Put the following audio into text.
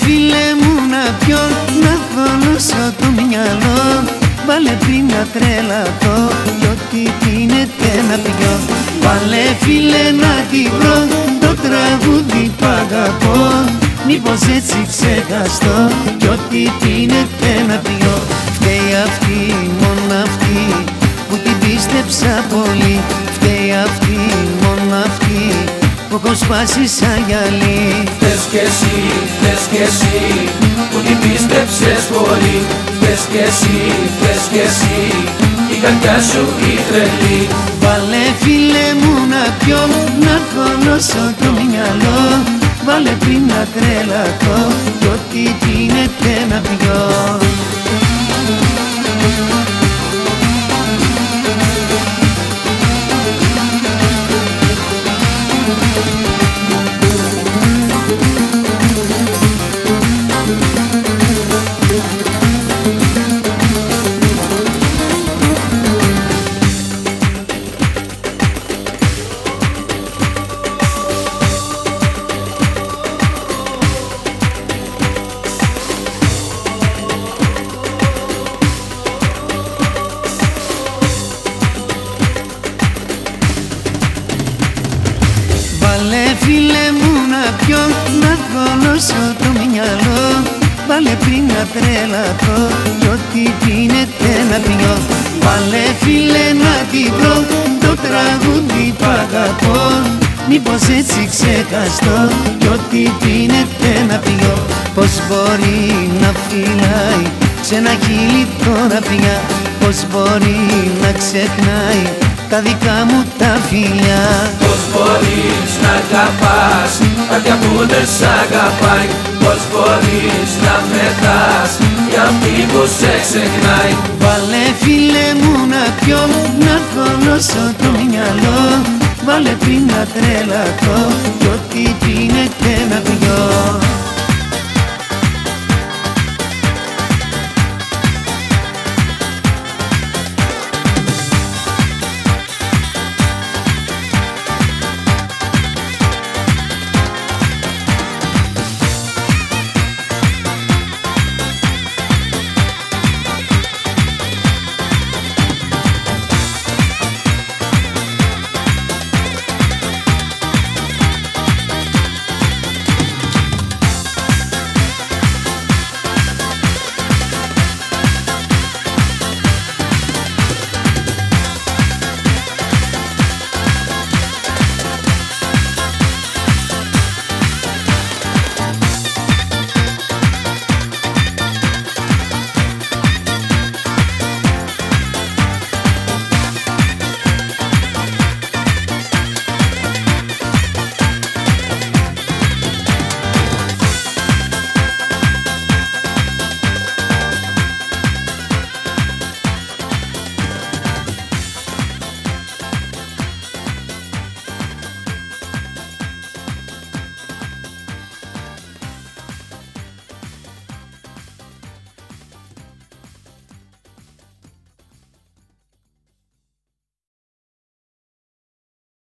φίλε μου να πιω να θολώσω το μυαλό. Βάλε πριν να τρελαθώ κι ό,τι πίνεται να πιω. Βάλε φίλε να την βρω το τραγούδι που αγαπώ. Μήπως έτσι ξεχαστώ κι ό,τι πίνεται να πιω. Φταίει αυτή, μόνο αυτή που την πίστεψα πολύ. Φταίει αυτή, μόνο αυτή που έχω σπάσει σαν γυαλί. Πες κι εσύ, πες κι εσύ που την πίστεψες πολύ. Πες κι εσύ, πες κι εσύ η καρδιά σου η τρελή. Βάλε φίλε μου να πιω, να κολώσω το μυαλό. Βάλε πριν να τρελαθώ κι ό,τι πίνεται να πιω κολώσω το μυαλό Βάλε πριν να τρελαθώ κι ό,τι πίνεται να πιω. Βάλε φίλε να την βρω, το τραγούδι που αγαπώ. Μήπως έτσι ξεχαστώ κι ό,τι πίνεται να πιω. Πώς μπορεί να φυλάει σε ένα χείλη τώρα πια; Πώς μπορεί να ξεχνάει τα δικά μου τα φιλιά. Πώς μπορείς να αγαπάς κάποια που δεν σ' αγαπάει. Πώς μπορείς να μετάς για αυτή που σε ξεχνάει. Βάλε φίλε μου να πιω, να κολώσω το μυαλό. Βάλε πριν να τρελαθώ κι ό,τι πίνεται να